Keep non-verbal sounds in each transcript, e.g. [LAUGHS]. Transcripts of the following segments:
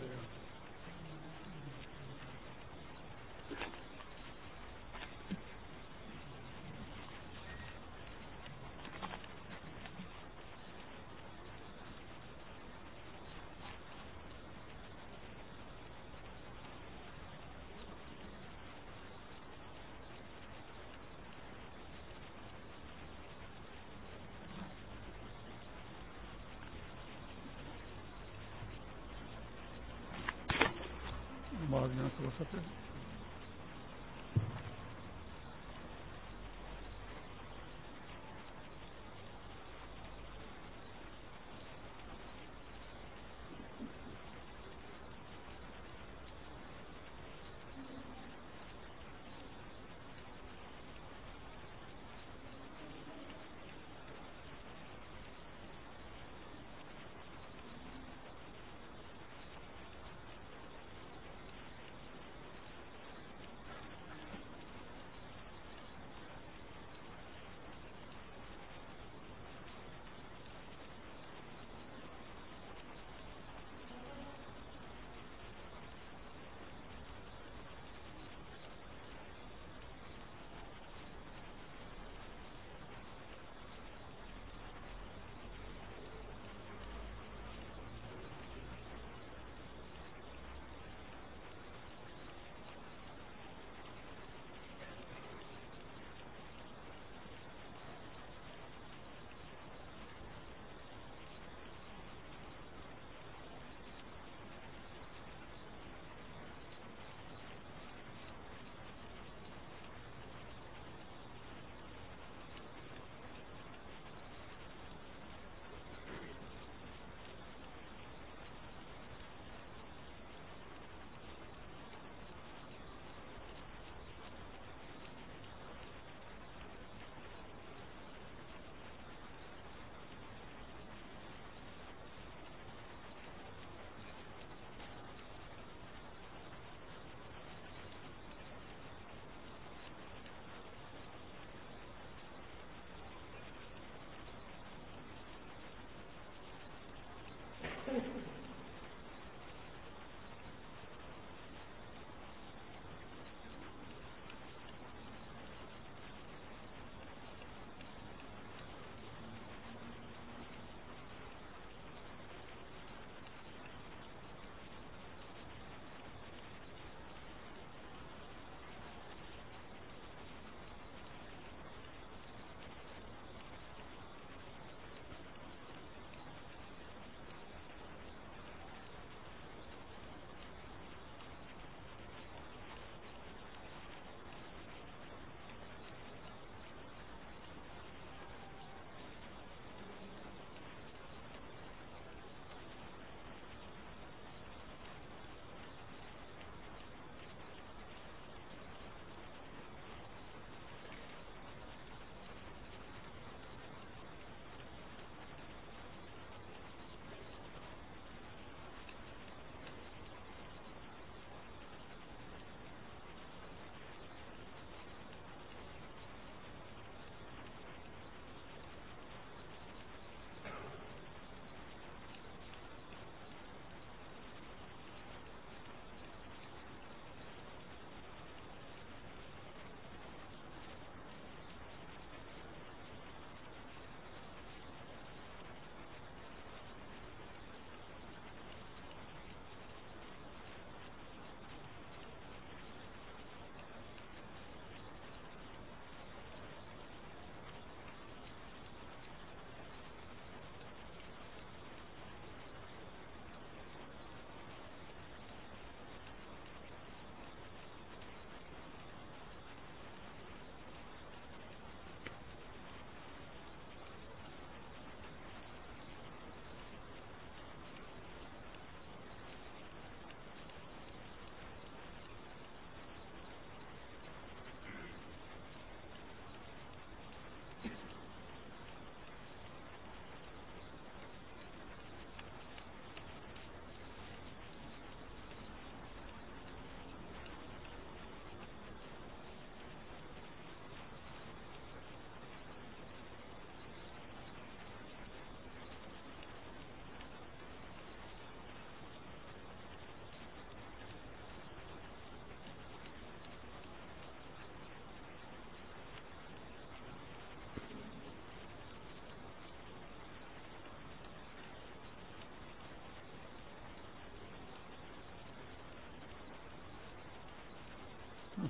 گیا ہو سکے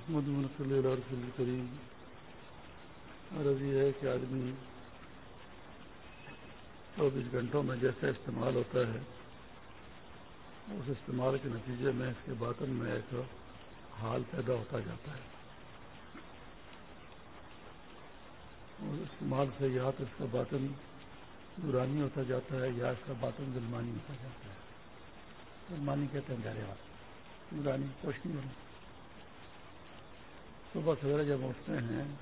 محمد صلی اللہ رسول کریم عرض یہ ہے کہ آدمی چوبیس گھنٹوں میں جیسا استعمال ہوتا ہے، اس استعمال کے نتیجے میں اس کے باطن میں ایک حال پیدا ہوتا جاتا ہے۔ اور استعمال سے یا تو اس کا باطن نورانی ہوتا جاتا ہے یا اس کا باطن ظلمانی ہوتا جاتا ہے۔ ظلمانی کہتے ہیں گہرے والا نورانی روشنی ہونا صبح سویرے جب اٹھتے ہیں،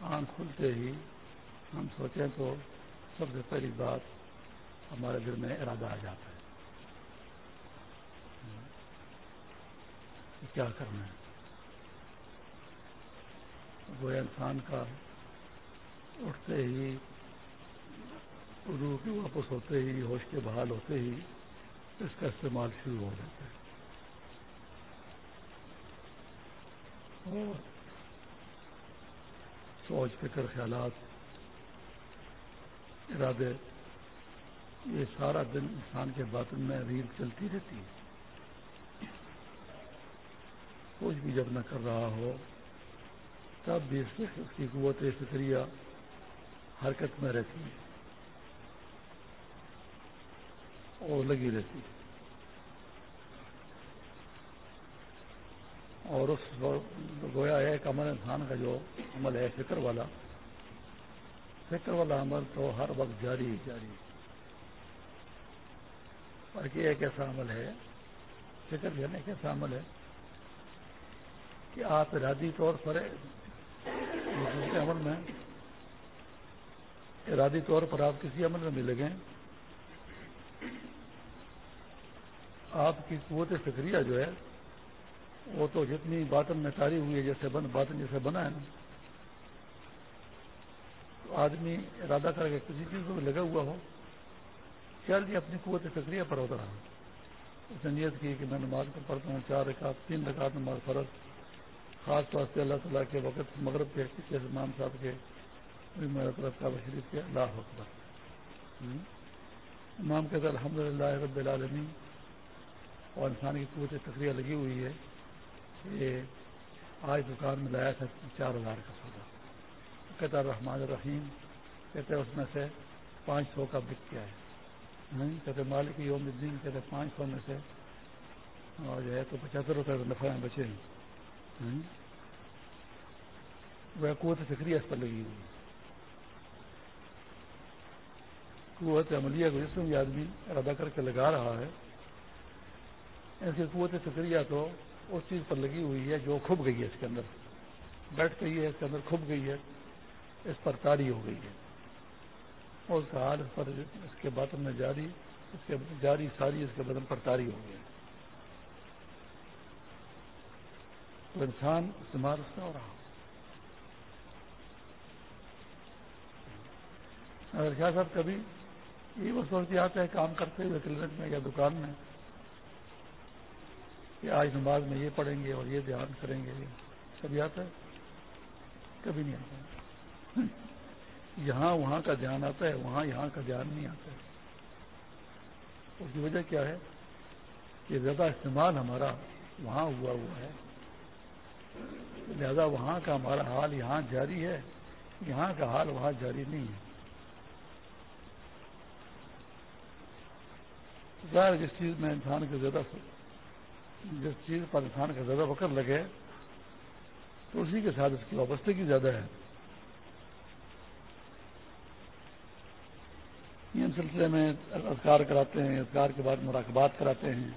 آنکھ کھلتے ہی ہم سوچیں تو سب سے پہلی بات ہمارے دل میں ارادہ آ جاتا ہے۔ کیا کرنا ہے؟ وہ انسان کا اٹھتے ہی اردو کے واپس ہوتے ہی، ہوش کے بحال ہوتے ہی اس کا استعمال شروع ہو جاتا ہے۔ اور سوچ فکر خیالات، ارادے، یہ سارا دن انسان کے باطن میں ریل چلتی رہتی ہے۔ کچھ بھی جب نہ کر رہا ہو، تب بھی اس کی قوت فکریہ حرکت میں رہتی ہے اور لگی رہتی ہے۔ اور اس گویا ایک عمل انسان کا جو عمل ہے، فکر والا فکر والا عمل تو ہر وقت جاری ہی جاری باقی ایک ایسا عمل ہے، فکر جو ایک ایسا عمل ہے کہ آپ ارادی طور پر دوسرے عمل میں، ارادی طور پر آپ کسی عمل میں ملے گئے آپ کی قوت فکریہ جو ہے وہ تو جتنی باطن میں تاری ہوئی ہے، جیسے بن باطن جیسے بنا ہے نا۔ تو آدمی ارادہ کر کے کسی چیز کو لگا ہوا ہو، چل جی اپنی قوت فکریہ پر ہوتا رہا اس نے نیت کی کہ میں نماز کو پڑھتا ہوں، چار رکعت، تین رکعت نماز فرض۔ خاص طور سے اللہ تعالیٰ کے وقت مغرب کے کسی امام صاحب کے میرا طرف کا شریف کے اللہ اکبر امام کے الحمد للہ رب العالمین اور انسان کی قوت تقریہ لگی ہوئی ہے۔ آج دکان میں لایا تھا چار ہزار کا سودا۔ کہتا الرحمن الرحیم کہتے اس میں سے پانچ سو کا بک کیا ہے۔ کہتے مالک یوم الدین کہتے پانچ سو میں سے اور جو ہے تو پچہتر روپئے نفع میں بچے ہیں۔ وہ قوت فکری اس پر لگی ہوئی قوت عملیہ کو جس میں بھی آدمی ارادہ کر کے لگا رہا ہے ایسی قوت فکریہ تو اس چیز پر لگی ہوئی ہے جو کھب گئی ہے اس کے اندر۔ بیٹھ گئی ہے، اس کے اندر کھب گئی ہے، اس پر تاری ہو گئی ہے۔ اور اس کا حال اس پر اس کے باطن میں جاری، اس کے جاری ساری اس کے بدن پر تاری ہو گئی تو انسان استعمال اس کا ہو رہا۔ اگر کیا صاحب کبھی یہ وہ سوچتی آتا ہے کام کرتے ہوئے کلینک میں یا دکان میں کہ آج نماز میں یہ پڑھیں گے اور یہ دھیان کریں گے کبھی آتا ہے۔ کبھی نہیں آتا۔ یہاں وہاں کا دھیان آتا ہے، وہاں یہاں کا دھیان نہیں آتا ہے۔ اس کی وجہ کیا ہے؟ کہ زیادہ استعمال ہمارا وہاں ہوا ہوا ہے۔ لہذا وہاں کا ہمارا حال یہاں جاری ہے، یہاں کا حال وہاں جاری نہیں ہے۔ ظاہر جس چیز میں انسان کے زیادہ جس چیز پر انسان کا زیادہ وقت لگے، تو اسی کے ساتھ اس کی وابستگی زیادہ ہے۔ ان سلسلے میں اذکار کراتے ہیں، اذکار کے بعد مراقبات کراتے ہیں۔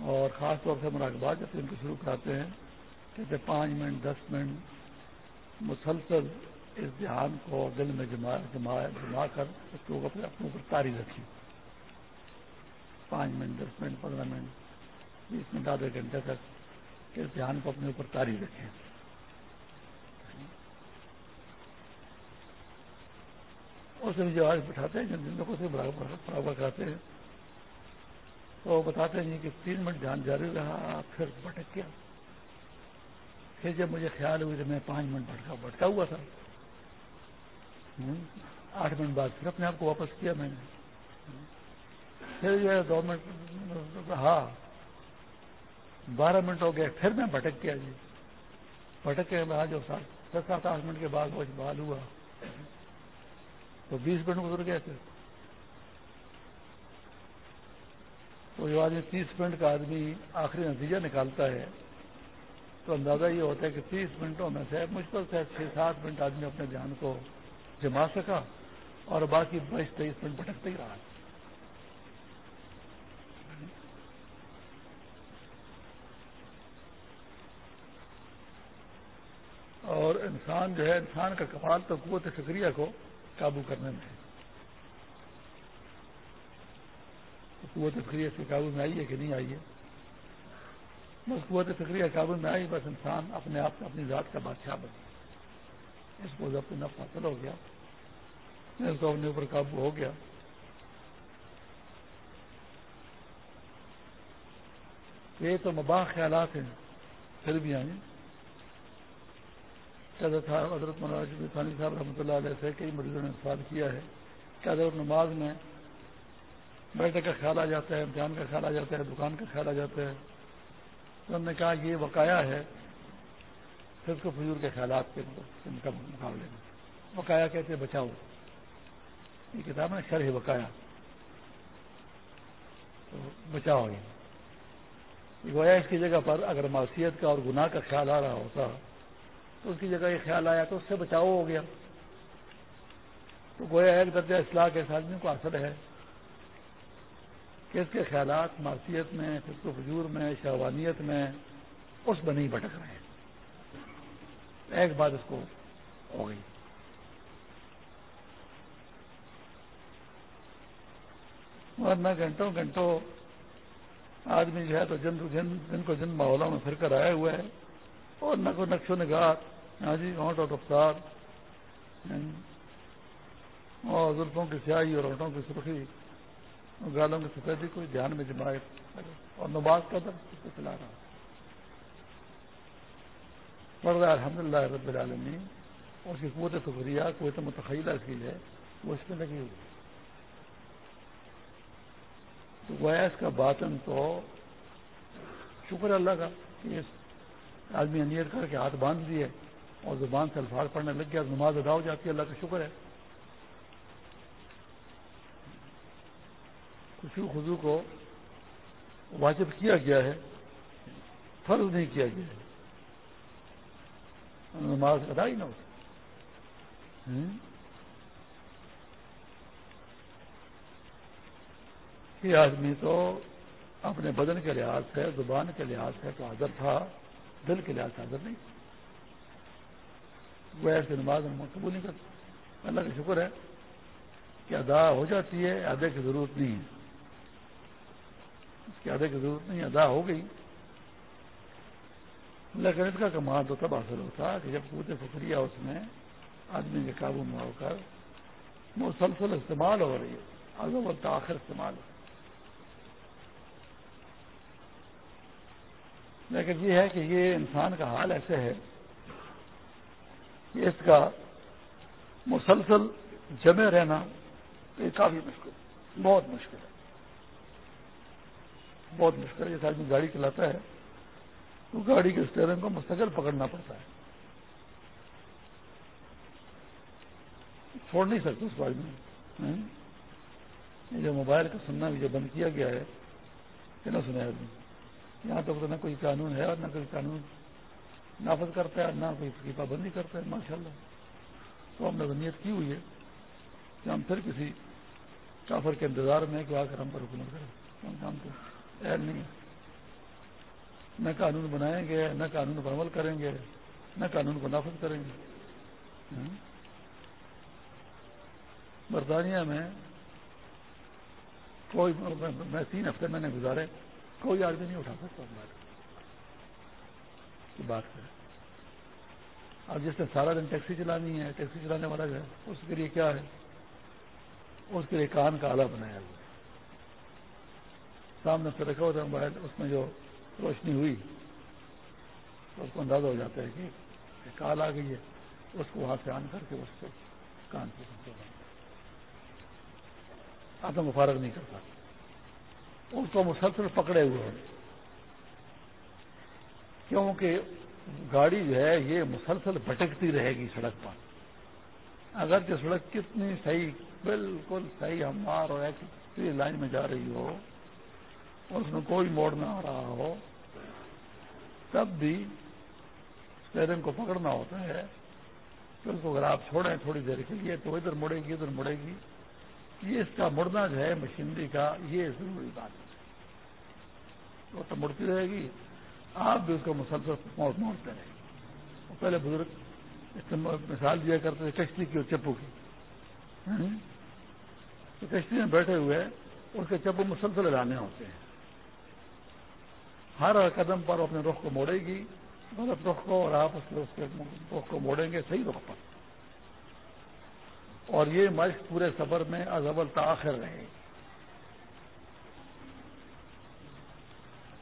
اور خاص طور سے مراقبات جب ان کو شروع کراتے ہیں، کہتے پانچ منٹ، دس منٹ، مسلسل اس دھیان کو دل میں جما جما جما کر اس کو اپنے اوپر تاری رکھی پانچ منٹ، دس منٹ، پندرہ منٹ، بیس منٹ، آدھے گھنٹے تک اس دھیان کو اپنے اوپر تاری رکھیں۔ اور بھی جو آج بٹھاتے ہیں، جن دن کو سے برابر کراتے ہیں، تو وہ بتاتے ہیں کہ تین منٹ دھیان جاری رہا، پھر بھٹک گیا۔ پھر جب مجھے خیال ہوئی تو میں پانچ منٹ بھٹکا بھٹکا ہوا تھا۔ آٹھ منٹ بعد پھر اپنے آپ کو واپس کیا میں نے۔ پھر جو ہے دو منٹ رہا بارہ منٹ ہو گئے، پھر میں بھٹک گیا جی۔ بھٹک کے بعد جو دس سات، آٹھ منٹ کے بعد وہ بال ہوا۔ تو بیس منٹ گزر گئے تھے۔ تو جو آدمی تیس منٹ کا آدمی آخری نتیجہ نکالتا ہے۔ تو اندازہ یہ ہوتا ہے کہ تیس منٹوں میں سے مشکل سے چھ، سات منٹ آدمی اپنے دھیان کو جما سکا اور باقی بائیس تیئیس منٹ بھٹکتے ہی رہا۔ اور انسان جو ہے، انسان کا کمال تو قوت فکریہ کو قابو کرنے میں ہے۔ قوت فکریہ سے قابو میں آئی ہے کہ نہیں آئی ہے؟ بس قوت فکریہ قابو میں آئی، بس انسان اپنے آپ، اپنی ذات کا بادشاہ بن اس کو جب نفس حاصل ہو گیا۔ اس کو اپنے اوپر قابو ہو گیا۔ یہ تو مباح خیالات ہیں۔ پھر بھی آئیں۔ حضرت مولانا صاحب رحمۃ اللہ علیہ سے کئی مریضوں نے سوال کیا ہے۔ کہ اگر نماز میں بیٹھنے کا خیال آ جاتا ہے، امتحان کا خیال آ جاتا ہے، دکان کا خیال آ جاتا ہے۔ تو ہم نے کہا یہ وقایا ہے پھر کو فضور کے خیالات کے ان کا مقابلے میں۔ وقایا کہتے ہیں بچاؤ۔ یہ کتاب ہے شرح بقایا تو بچاؤ یہ۔ گویا اس کی جگہ پر اگر معاشیت کا اور گناہ کا خیال آ رہا ہوتا تو اس کی جگہ یہ خیال آیا تو اس سے بچاؤ ہو گیا۔ تو گویا ایک درجہ اصلاح کے آدمی کو حاصل ہے کہ اس کے خیالات معاشیت میں فسق و فجور میں شہوانیت میں اس میں نہیں بھٹک رہے ہیں۔ ایک بات اس کو ہو گئی۔ ورنہ گھنٹوں گھنٹوں آدمی جو ہے تو جن جن جن کو جن ماحولوں میں پھر کر آئے ہوئے ہیں اور نہ کوئی نقش و نگار ہاں جی اونٹ اور رفتار اور زلفوں کی سیاہی اور اونٹوں کی سرخی، اور گالوں کی سفیدی، کوئی دھیان میں جمائے اور نماز کا درد کو چلا رہا پڑھ رہا الحمد للہ رب العالمین اس کی قوت فکریہ، قوت متخیلہ کی ہے، وہ اس میں لگی ہوئی تو اس کا باطن تو شکر اللہ کا کہ آدمی انیت کر کے ہاتھ باندھ دیے۔ اور زبان سے الفاظ پڑھنے لگ گیا، نماز ادا ہو جاتی ہے، اللہ کا شکر ہے۔ خوشو خزو کو واجب کیا گیا ہے، فرض نہیں کیا گیا ہے۔ نماز ادا ہی نہ ہوتی یہ آدمی تو اپنے بدن کے لحاظ سے، زبان کے لحاظ سے تو حاضر تھا، دل کے لحاظ سے حاضر نہیں وہ ایسے نماز قبول نہیں کرتا اللہ کا شکر ہے کہ ادا ہو جاتی ہے، ادے کی ضرورت نہیں ہے۔ اس کی ادے کی ضرورت نہیں، ادا ہو گئی۔ لیکن اس کا کمال تو تب حاصل ہوتا کہ جب پوتے فکریہ اس میں آدمی کے قابو میں ہو کر مسلسل استعمال ہو رہی ہے آگے آخر استعمال ہو۔ لیکن یہ ہے کہ یہ انسان کا حال ایسے ہے کہ اس کا مسلسل جمے رہنا یہ کافی مشکل بہت مشکل ہے۔ بہت مشکل ہے جیسے آدمی گاڑی چلاتا ہے، تو گاڑی کے اسٹیئرنگ کو مستقل پکڑنا پڑتا ہے۔ چھوڑ نہیں سکتے اس کو۔ آدمی یہ جو موبائل کا سننا بھی جو بند کیا گیا ہے کہ نہ سنا آدمی۔ یہاں تک تو نہ کوئی قانون ہے اور نہ کوئی قانون نافذ کرتا ہے، نہ کوئی اس کی پابندی کرتا ہے ماشاء اللہ تو ہم نے نیت کی ہوئی ہے کہ ہم پھر کسی کافر کے انتظار میں کہ آ کر ہم پر حکومت کریں ہم تو اہل نہیں ہے نہ قانون بنائیں گے، نہ قانون پر عمل کریں گے، نہ قانون کو نافذ کریں گے۔ برطانیہ میں کوئی، میں تین ہفتے میں نے گزارے، کوئی آدمی نہیں اٹھا سکتا۔ بات کرے اب جس نے سارا دن ٹیکسی چلانی ہے، ٹیکسی چلانے والا ہے، اس کے لیے کیا ہے؟ اس کے لیے کان کا آلہ بنایا ہوا سامنے سے رکھا ہوتا ہے موبائل، اس میں جو روشنی ہوئی تو اس کو اندازہ ہو جاتا ہے کہ کال آ گئی ہے، اس کو وہاں سے آن کر کے اس کو کان سے آتم فارغ نہیں کرتا اس کو مسلسل پکڑے ہوئے ہیں۔ کیونکہ گاڑی جو ہے یہ مسلسل بھٹکتی رہے گی سڑک پر۔ اگر جو سڑک کتنی صحیح، بالکل صحیح ہمار اور ایک لائن میں جا رہی ہو اور اس میں کوئی موڑ نہ آ رہا ہو، تب بھی اسٹیئرنگ کو پکڑنا ہوتا ہے۔ تو اس کو اگر آپ چھوڑیں تھوڑی دیر کے لیے تو ادھر مڑے گی، ادھر مڑے گی۔ یہ اس کا مڑنا جو ہے مشینری کا یہ ضروری بات ہے۔ وہ تو مڑتی رہے گی۔ آپ بھی اس کو مسلسل موڑ موڑتے رہے۔ پہلے بزرگ مثال دیا کرتے تھے کشتی کی اور چپو کی۔ تو کشتی میں بیٹھے ہوئے اس کے چپو مسلسل لانے ہوتے ہیں۔ ہر قدم پر اپنے رخ کو موڑے گی۔ غلط رخ کو اور آپ اس کے رخ کو موڑیں گے صحیح رخ پر۔ اور یہ مشق پورے سفر میں ازبل تاخیر رہے۔ گی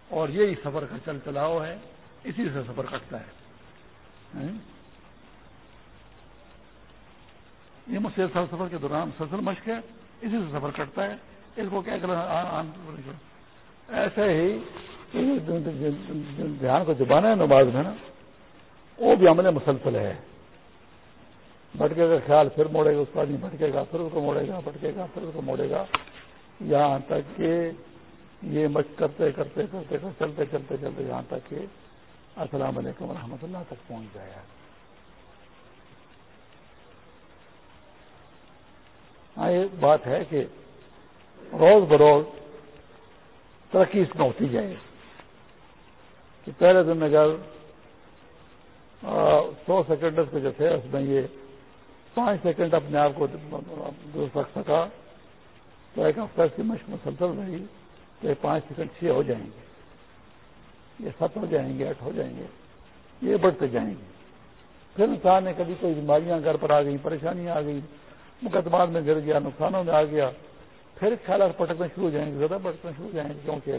اور یہی سفر کا چل چلاؤ ہے، اسی سے سفر کٹتا ہے۔ یہ مسلسل سفر کے دوران سلسل مشق ہے، اسی سے سفر کٹتا ہے۔ اس کو کیا کرنا ایسے ہی دھیان کو جبانا ہے، نماز میں نا، وہ بھی عمل مسلسل ہے۔ بھٹکے کا خیال پھر موڑے گا، اس کا آدمی بھٹکے گا، پھر اس کو موڑے گا، بھٹکے گا، پھر اس کو موڑے گا۔ یہاں تک کہ یہ مچ کرتے کرتے کرتے چلتے چلتے چلتے یہاں تک کہ السلام علیکم ورحمۃ اللہ تک پہنچ جائے ہاں یہ بات ہے کہ روز بروز ترقی اس میں ہوتی جائے۔ کہ پہلے دن اگر سو سیکنڈ کے جو تھے، اس میں یہ پانچ سیکنڈ اپنے آپ کو درست رکھ سکا۔ تو ایک ہفتہ کی مشق مسلسل رہی۔ تو یہ پانچ سیکنڈ چھ ہو جائیں گے، یہ سات ہو جائیں گے، آٹھ ہو جائیں گے، یہ بڑھتے جائیں گے۔ پھر انسان نے کبھی کوئی بیماریاں گھر پر آ گئی پریشانیاں آ گئی مقدمات میں گر گیا، نقصانوں میں آ گیا، پھر خیالات پٹکنا شروع ہو جائیں گے، زیادہ بڑھنا شروع ہو جائیں گے، کیونکہ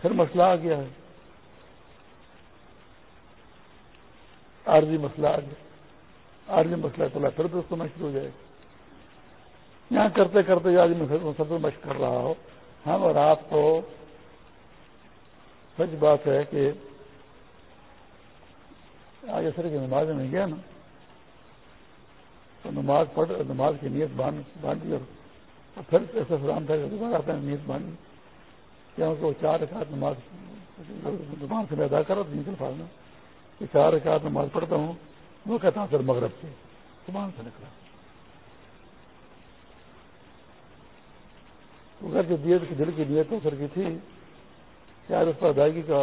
پھر مسئلہ آ گیا ہے۔ عارضی مسئلہ آ گیا۔ عارضی مسئلہ چلا پھر بھی اس کو میں شروع ہو جائے۔ گا یہاں کرتے کرتے آدمی سب مشق کر رہا ہو۔ ہم اور آپ کو سچ بات ہے کہ آج اثر کی نماز میں گیا نا، تو نماز پڑھ، نماز کی نیت باندھی اور پھر ایسا سلام تھا کہ دوبارہ اپنے نیت باندھی کیا اس کو چار رکعت نماز زبان سے میں ادا کر رہا تھا میں کہ چار رکعت نماز پڑھتا ہوں وہ کہتا ہوں پھر مغرب سے، زبان سے نکلا۔ اگر جو دیت کی دل کی نیت ہو کر کی تھی شاید اس پر ادائیگی کا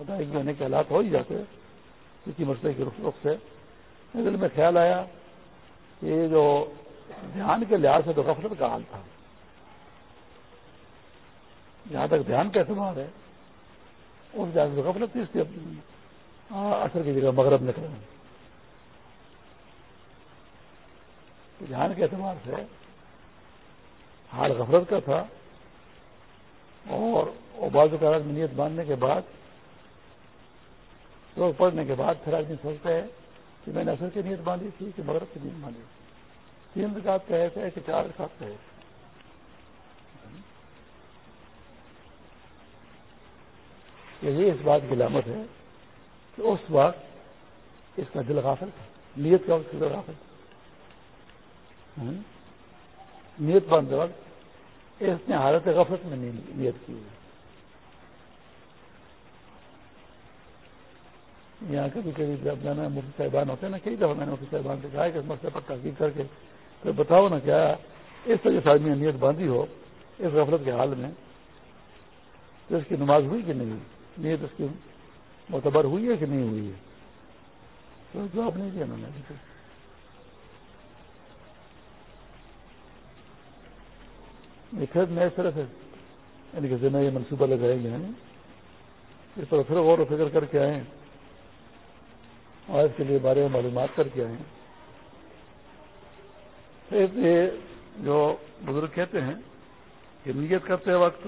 ادائیگی ہونے کے حالات ہو ہی جاتے کسی مسئلے کے رخ رخ سے۔ دل میں خیال آیا کہ یہ جو دھیان کے لحاظ سے تو غفلت کا حال تھا۔ جہاں تک دھیان کا اعتبار ہے، اس لحاظ سے غفلت تھی، اس کے اثر کی جگہ مغرب نکلے۔ دھیان کے اعتبار سے حال غفرت کا تھا اور بعض اوقات میں نیت باندھنے کے بعد، لوگ پڑھنے کے بعد پھر آدمی سوچتا ہے کہ میں نے اثر کی نیت باندھی تھی کہ مغرب کی نیت باندھی تین رکعت کا ایسا ہے کہ چار رکعت کا ہے یہ اس بات کی علامت ہے کہ اس وقت اس کا دل غافل تھا، نیت کا اس کا دل غافل تھا۔ ہاں؟ نیت بند وقت اس نے حالت غفلت میں نیت کی ہوئی۔ یہاں کبھی کبھی جب میں نے مفتی صاحبان ہوتے ہیں نا، کئی دفعہ میں نے مفتی صاحبان سے کہا کہ اس مسئلے پر تحقیق کر کے پھر بتاؤ نا کیا اس طرح سے آدمی نیت باندھی ہو، اس غفلت کے حال میں تو اس کی نماز ہوئی کہ نہیں ہوئی؟ نیت اس کی معتبر ہوئی ہے کہ نہیں ہوئی ہے؟ تو جواب نہیں دیا انہوں نے پھر نئے طرح سے یعنی کہ ذمہ یہ منصوبہ لگائے گئے ہیں اس پر پھر غور و فکر کر کے آئے اور اس کے لیے بارے میں معلومات کر کے آئے پھر یہ جو بزرگ کہتے ہیں کہ نیت کرتے وقت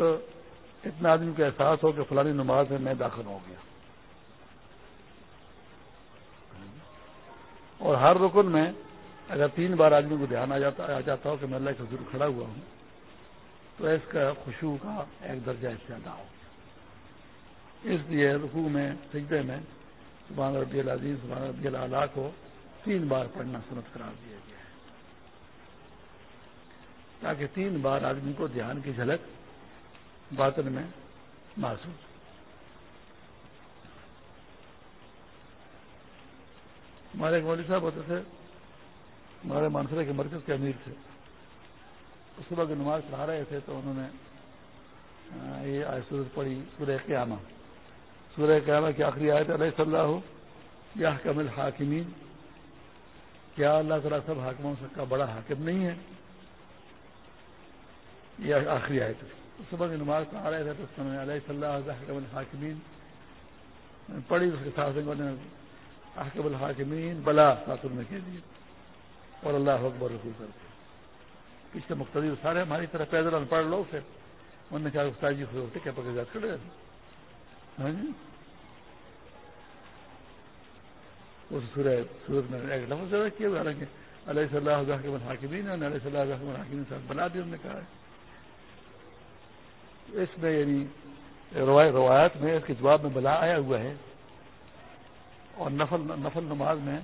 اتنا آدمی کا احساس ہو کہ فلانی نماز میں میں داخل ہو گیا۔ اور ہر رکن میں اگر تین بار آدمی کو دھیان آ جاتا آ جاتا ہو کہ میں اللہ کے حضور کھڑا ہوا ہوں تو اس کا خوشبو کا ایک درجہ زیادہ ہو۔ اس لیے رقو میں، سجدے میں سبحان ربی العظیم، سبحان ربی اللہ کو تین بار پڑھنا سنت قرار دیا گیا ہے۔ تاکہ تین بار آدمی کو دھیان کی جھلک باطن میں محسوس ہمارے ایک مولوی صاحب ہوتے تھے، ہمارے مانسرے کے مرکز کے امیر تھے۔ صبح کی نماز پڑھا رہے تھے تو انہوں نے یہ آئے سورج پڑھی، سورہ قیامہ۔ سورہ قیامہ کی آخری آئے علیہ صلی اللہ ہو یا کمل حاکمین کیا اللہ تعالیٰ سب حاکموں کا بڑا حاکم نہیں ہے؟ یہ آخری آئے صبح کی نماز پڑھا رہے تھے تو اس میں علیہ صلی اللہ کمل حاکمین پڑھی اس کے ساتھ حاکم الحاکمین، بلا ساتر میں کہہ دیے اور اللہ اکبر رسول کرتے۔ پیچھے مختلف سارے ہماری طرح پیدل ان پڑھ لوگ تھے انہوں نے کہا استاد جی ہوتے کیا پکڑ جات کھڑے ہاں جی۔ سورت میں ایک لفظ زیادہ کیا، حالانکہ علیہ صلی اللہ حکم حاکمین علیہ صلی اللہ حکم حاکمین صاحب بنا دی انہوں نے کہا ہے۔ اس میں یعنی روایت میں اس کے جواب میں بلا آیا ہوا ہے۔ اور نفل نفل نماز میں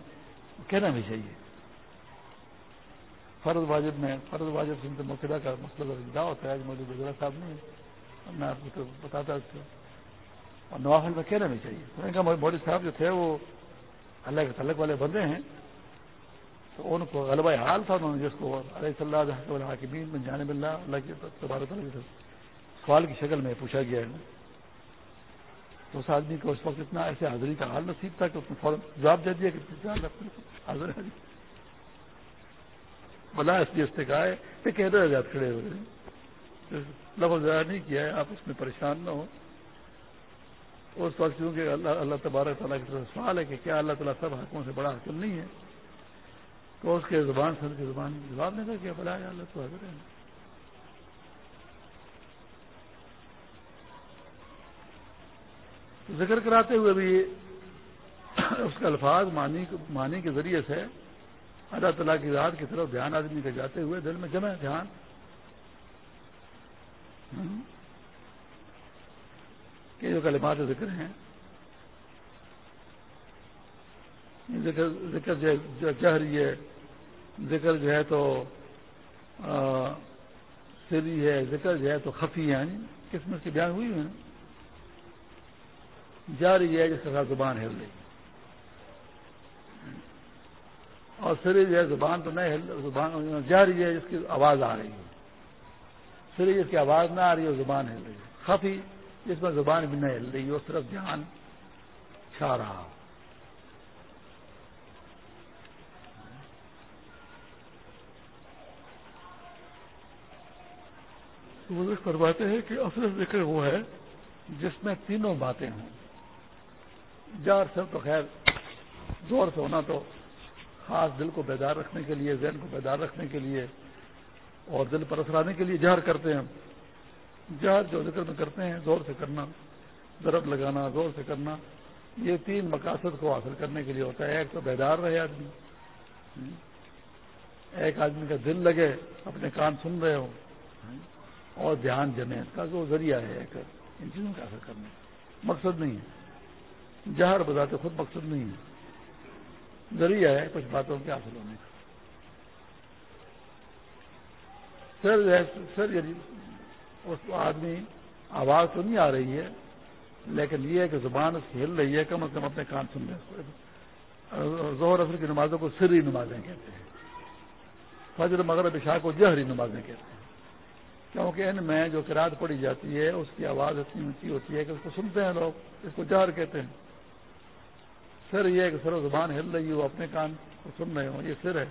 کہنا بھی چاہیے۔ فرض واجب میں فرض واجب سنت موقع کا مسئلہ جدا ہوتا ہے، آج مودی گزرا صاحب نہیں میں آپ کو بتاتا اس اور نوافل میں کہنا بھی چاہیے؟ مودی صاحب جو تھے وہ اللہ کے تعلق والے بندے ہیں، تو ان کو غلبہ حال تھا، انہوں نے جس کو علیہ صلی اللہ حاکمین بن جانب اللہ اللہ کی تبارک سوال کی شکل میں پوچھا گیا ہے۔ تو اس آدمی کو اس وقت اتنا ایسے حاضری کا حال نصیب تھا کہ اس نے فوراً جواب دے دیا کہ حاضر ہے بلا اس لیے اس نے کہا ہے کہ کہتے رہے آپ کھڑے ہوئے لفظ ضائع نہیں کیا ہے، آپ اس میں پریشان نہ ہو اس وقت کیونکہ اللہ اللہ تبارک تعالیٰ کی طرف سوال ہے کہ کیا اللہ تعالیٰ سب حکموں سے بڑا حکم نہیں ہے؟ تو اس کے زبان سے کی زبان جواب نہیں تھا کیا بلا ہے اللہ تو حضر ہے۔ ذکر کراتے ہوئے بھی اس کا الفاظ معنی کے ذریعے سے اللہ تعالیٰ کی رات کی طرف دھیان آدمی کے جاتے ہوئے دل میں جمع دھیان۔ کہ جو کلمات ذکر ہیں ذکر ذکر جو جہری ہے ذکر جو ہے تو سری ہے، ذکر جو ہے تو خفی ہے یعنی قسمت کی بیان ہوئی ہے جاری ہے، جس کے ساتھ زبان ہل رہی اور سری جو ہے زبان تو نہیں ہل زبان جاری ہے جس کی آواز آ رہی ہے۔ سری جس کی آواز نہ آ رہی ہے زبان ہل رہی ہے۔ خفی جس میں زبان بھی نہیں ہل رہی ہے اس طرف دھیان چھا رہا۔ فرماتے ہیں کہ اصل ذکر وہ ہے جس میں تینوں باتیں ہوں۔ جار سے تو خیر، زور سے ہونا تو خاص دل کو بیدار رکھنے کے لیے، ذہن کو بیدار رکھنے کے لیے اور دل پر اثرانے کے لیے جہر کرتے ہیں جہر جو ذکر میں کرتے ہیں، زور سے کرنا، ضرب لگانا، زور سے کرنا، یہ تین مقاصد کو حاصل کرنے کے لیے ہوتا ہے۔ ایک تو بیدار رہے آدمی۔ ایک آدمی کا دل لگے، اپنے کان سن رہے ہو اور دھیان جمے، اس کا جو ذریعہ ہے ایک، ان چیزوں کا حاصل کرنے مقصد نہیں ہے۔ جہر بتاتے خود مقصد نہیں ہے۔ ذریعہ ہے کچھ باتوں کے حاصل ہونے کا سر سر یعنی اس آدمی آواز تو نہیں آ رہی ہے، لیکن یہ ہے کہ زبان اس کی ہل رہی ہے، کم از کم اپنے کان سن رہے زہر اثر کی نمازوں کو سری نمازیں کہتے ہیں۔ فجر، مغرب شاہ کو جہری نمازیں کہتے ہیں۔ کیونکہ ان میں جو کراط پڑی جاتی ہے، اس کی آواز اتنی اونچی ہوتی ہے کہ اس کو سنتے ہیں لوگ، اس کو جہر کہتے ہیں۔ سر یہ کہ سر زبان ہل رہی ہو، اپنے کان کو سن رہے ہو، یہ سر ہے۔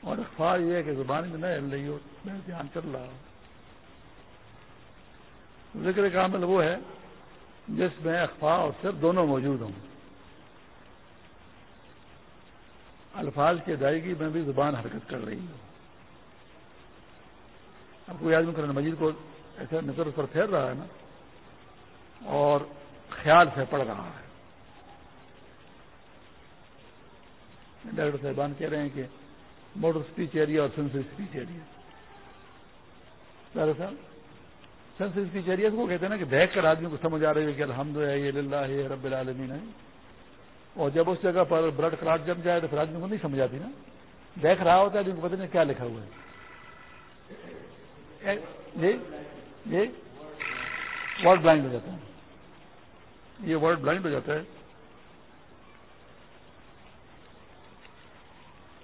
اور اخبار یہ ہے کہ زبان میں نہ ہل رہی ہو، میں دھیان چل رہا ہوں۔ ذکر کامل وہ ہے جس میں اخبار اور سر دونوں موجود ہوں۔ الفاظ کی ادائیگی میں بھی زبان حرکت کر رہی ہوں۔ اب کوئی آدمی کرن مجید کو ایسا نظر پر پھیر رہا ہے نا، اور خیال سے پڑھ رہا ہے۔ ڈاکٹر صاحبان کہہ رہے ہیں کہ موٹر اسپیچ ایریا اور سینسر اسپیچ ایریا صاحب سنس کو کہتے ہیں نا کہ دیکھ کر آدمی کو سمجھ آ رہی ہے کہ الحمد ہے یہ للہ ہے رب العالمین ہے۔ اور جب اس جگہ پر بلڈ کلاٹ جم جائے تو پھر آدمی کو نہیں سمجھ آتی نا۔ دیکھ رہا ہوتا ہے آدمی کو پتہ نہیں کیا لکھا ہوا ہے۔ یہ ورڈ بلائنڈ ہو جاتا ہے۔ یہ ورڈ بلائنڈ ہو جاتا ہے۔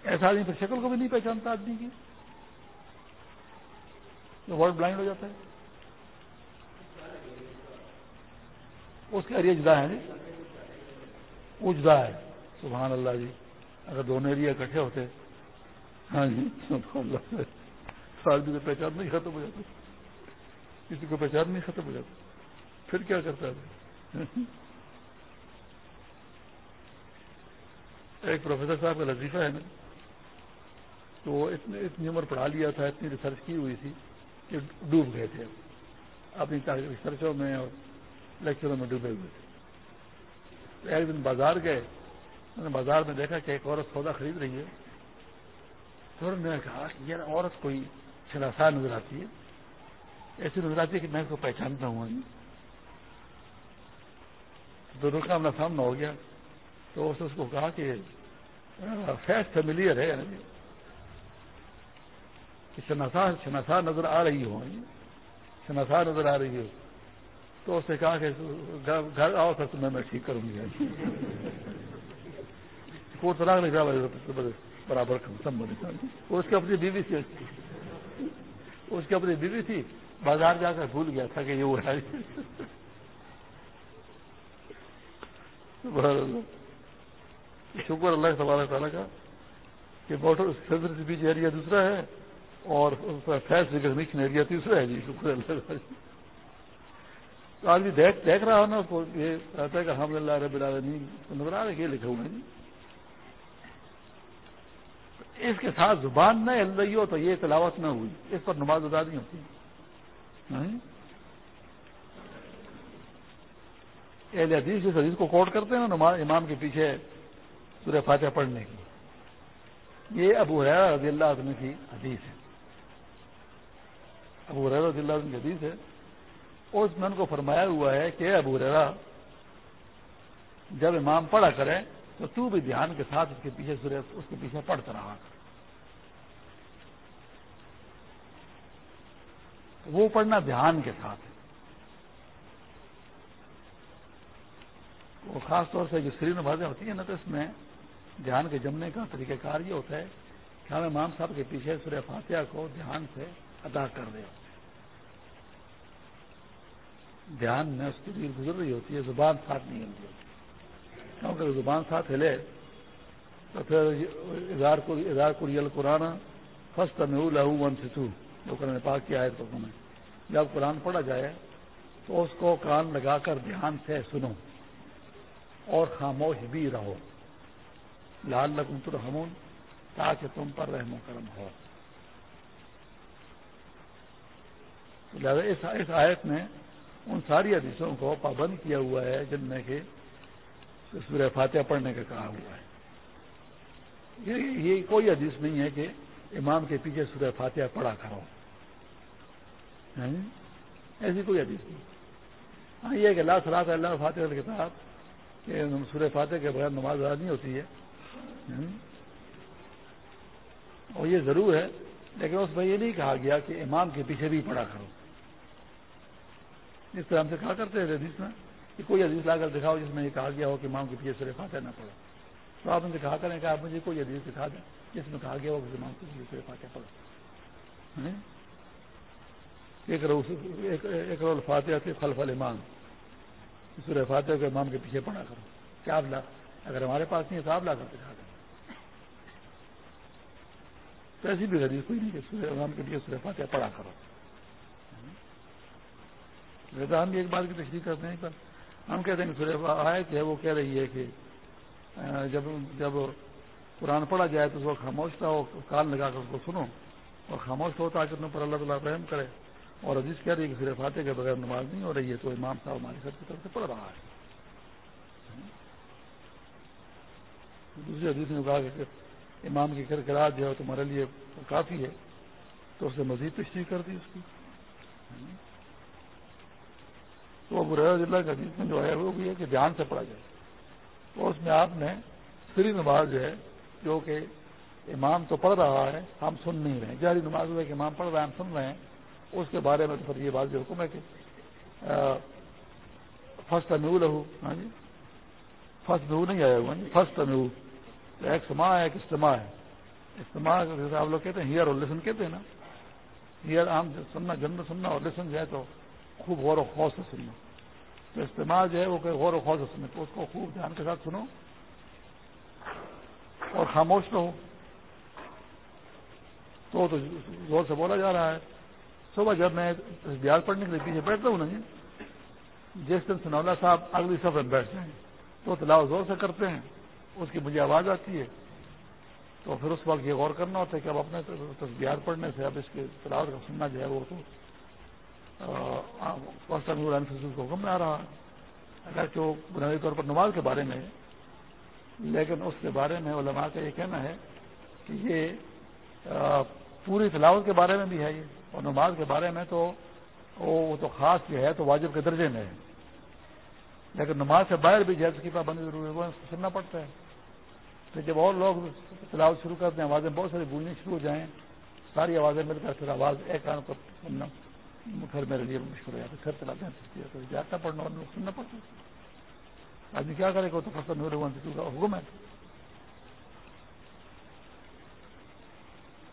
ایسا آدمی پھر شکل کو بھی نہیں پہچانتا آدمی کی۔ ورڈ بلائنڈ ہو جاتا ہے۔ اس کا ایریا جدا ہے جی وہ جدا ہے۔ سبحان اللہ جی۔ اگر دونوں ایریا اکٹھے ہوتے۔ ہاں جی سبحان اللہ۔ آدمی کو پہچان نہیں ختم ہو جاتی۔ کسی کو پہچان نہیں ختم ہو جاتی۔ پھر کیا کرتا ہے؟ ایک پروفیسر صاحب کا لطیفہ ہے نا۔ تو وہ اتنی عمر پڑھا لیا تھا، اتنی ریسرچ کی ہوئی تھی کہ ڈوب گئے تھے۔ اپنی ریسرچوں میں اور لیکچروں میں ڈوبے ہوئے تھے۔ ایک دن بازار گئے۔ میں نے بازار میں دیکھا کہ ایک عورت سودا خرید رہی ہے۔ تو انہوں نے کہا یار، عورت کوئی شناسا نظر آتی ہے؟ ایسی نظر آتی ہے کہ میں اس کو پہچانتا ہوں دونوں کا اپنا سامنا ہو گیا۔ تو اس نے اس کو کہا کہ فیس فیملیئر ہے یعنی شناسا شناسا نظر آ رہی ہو شناسا نظر آ رہی ہو تو اس نے کہا کہ گھر آؤ سر تمہیں میں ٹھیک کروں گی۔ کوٹ طلاق لکھا برابر اس کی اپنی بیوی تھی۔ اس کی اپنی بیوی تھی۔ بازار جا کر بھول گیا تھا کہ یہ وہ ہے۔ شکر اللہ تبارک تعالیٰ کا کہ موٹر بیچ ایریا دوسرا ہے۔ اور فیس ریکگنیشن ایریا تیسرا ہے جی شکر اللہ آدمی دیکھ دیکھ رہا ہو نا، تو یہ کہتا ہے کہ الحمد للہ رب العالمین نظر آ رہا ہے یہ لکھا ہوا ہے۔ جی اس کے ساتھ زبان نہ ہل رہی ہو تو یہ تلاوت نہ ہوئی، اس پر نماز ادا نہیں ہوتی۔ اہل حدیث جس حدیث کو کوٹ کرتے ہیں نا، نماز امام کے پیچھے سورہ فاتحہ پڑھنے کی۔ یہ ابو حرا رضی اللہ عنہ کی حدیث ہے۔ ابو حرا رضی اللہ عنہ حدیث ہے، اس میں ان کو فرمایا ہوا ہے کہ ابو حرا جب امام پڑھا کرے تو تو بھی دھیان کے ساتھ اس کے پیچھے سورہ، اس کے پیچھے پڑھتا رہا۔ کر وہ پڑھنا دھیان کے ساتھ ہے۔ وہ خاص طور سے جو سری نمازیں ہوتی ہیں نا، تو اس میں دھیان کے جمنے کا طریقہ کار یہ ہوتا ہے کہ ہم امام صاحب کے پیچھے سورہ فاتحہ کو دھیان سے ادا کر دیں۔ دھیان میں اس کی دیر گزر رہی ہوتی ہے، زبان ساتھ نہیں ہلتی ہوتی کیونکہ زبان ساتھ ہلے، تو پھر ادار کو ریل قرآن فسٹ میں لہو ون ستو جو قرآن پاک کی آئے تو میں جب قرآن پڑھا جائے، تو اس کو کان لگا کر دھیان سے سنو اور خاموش بھی رہو۔ لال لگن تو رحمون تاکہ تم پر رحم و کرم ہو۔ لہٰذا اس آیت میں ان ساری حدیثوں کو پابند کیا ہوا ہے، جن میں کہ سورہ فاتحہ پڑھنے کا کہا ہوا ہے۔ یہ کوئی حدیث نہیں ہے کہ امام کے پیچھے سورہ فاتحہ پڑھا کرو یعنی ایسی کوئی حدیث نہیں۔ ہاں یہ کہ اللہ صلاح اللہ فاتح کے ساتھ کہ سورہ فاتح کے بغیر نماز ادا نہیں ہوتی ہے۔ یعنی اور یہ ضرور ہے، لیکن اس میں یہ نہیں کہا گیا کہ امام کے پیچھے بھی پڑھا کرو۔ اس طرح ہم سے کہا کرتے ہیں حدیث میں کہ کوئی حدیث لا کر دکھاؤ جس میں یہ کہا گیا ہو کہ امام کے پیچھے سورہ فاتح نہ پڑھو۔ تو آپ ان سے کہا کریں کہ آپ مجھے کوئی حدیث دکھا دیں جس میں کہا گیا ہو کہ امام کے پیچھے سورہ فاتح پڑھو۔ ایک رول فاتح تھے خلف المان سورہ فاتح کے امام کے پیچھے پڑھا کرو۔ کیا آپ لا اگر ہمارے پاس نہیں ہے تو آپ لا کر دکھا دیں۔ تو ایسی بھی غریب کوئی نہیں کہ سورہ امام کے پیچھے سورہ فاتح پڑھا کرو۔ ہم بھی ایک بات کی تشریح کرتے ہیں پر ہم کہتے ہیں کہ سورہ آئے ہے، وہ کہہ رہی ہے کہ جب جب قرآن پڑھا جائے تو اس کو خاموش ہو کان لگا کر اس کو سنو اور خاموش ہوتا کہ پر اللہ تعالیٰ رحم کرے۔ اور عزیز کہہ رہی ہے کہ صرف فاتح کے بغیر نماز نہیں ہو رہی ہے، تو امام صاحب ہماری سب کی طرف سے پڑھ رہا ہے۔ دوسری حدیث نے کہا کہ امام کی کرکراہٹ جو ہے تمہارے لیے کافی ہے، تو اس نے مزید تشریح کر دی اس کی۔ تو ضلع کا جس میں جو ہے وہ بھی ہے کہ دھیان سے پڑھا جائے۔ تو اس میں آپ نے سری نماز جو ہے، جو کہ امام تو پڑھ رہا ہے، ہم سن نہیں رہے جاری نماز کہ امام پڑھ رہا ہے ہم سن رہے ہیں۔ اس کے بارے میں تو پھر یہ بات جو حکم ہے کہ فرسٹ میو لہو ہاں جی۔ فرسٹ میو نہیں آیا ہوا۔ جی فرسٹ میو ایک سما ہے، ایک استماع ہے۔ استماع جیسے آپ لوگ کہتے ہیں، ہیئر اور لسن کہتے ہیں نا۔ ہیئر عام سننا، جنم سننا اور لسن جو ہے تو خوب غور و خوص سے سننا تو استعمال جو ہے وہ غور و خوص سے سننا تو اس کو خوب دھیان کے ساتھ سنو۔ اور خاموش نہ ہو تو تو زور سے بولا جا رہا ہے۔ صبح جب میں بیاض پڑھنے کے لیے پیچھے بیٹھتا ہوں نا جی جس دن سنولا صاحب اگلی سفر میں بیٹھتے ہیں تو تلاؤ زور سے کرتے ہیں۔ اس کی مجھے آواز آتی ہے۔ تو پھر اس وقت یہ غور کرنا ہوتا ہے کہ اب اپنے تصویر پڑھنے سے اب اس کے تلاوت کا سننا جو ہے وہ تو کو حکم میں آ رہا ہے۔ اگر وہ بنیادی طور پر نماز کے بارے میں لیکن اس کے بارے میں علماء کا یہ کہنا ہے کہ یہ پوری تلاوت کے بارے میں بھی ہے یہ۔ اور نماز کے بارے میں تو، وہ تو خاص جو ہے تو واجب کے درجے میں ہے۔ لیکن نماز سے باہر بھی جیسے کی پابندی ضروری ہے سننا پڑتا ہے۔ پھر جب اور لوگ تلاوت شروع کرتے ہیں، آوازیں بہت ساری بولنی شروع ہو جائیں، ساری آوازیں مل کر پھر آواز ایک کان پر سننا پھر میرے لیے مشکل ہو جاتا ہے پھر چلاتے ہیں جاتا پڑھنا اور سننا پڑتا آدمی کیا کرے گا؟ تو فصل میرے کا حکم ہے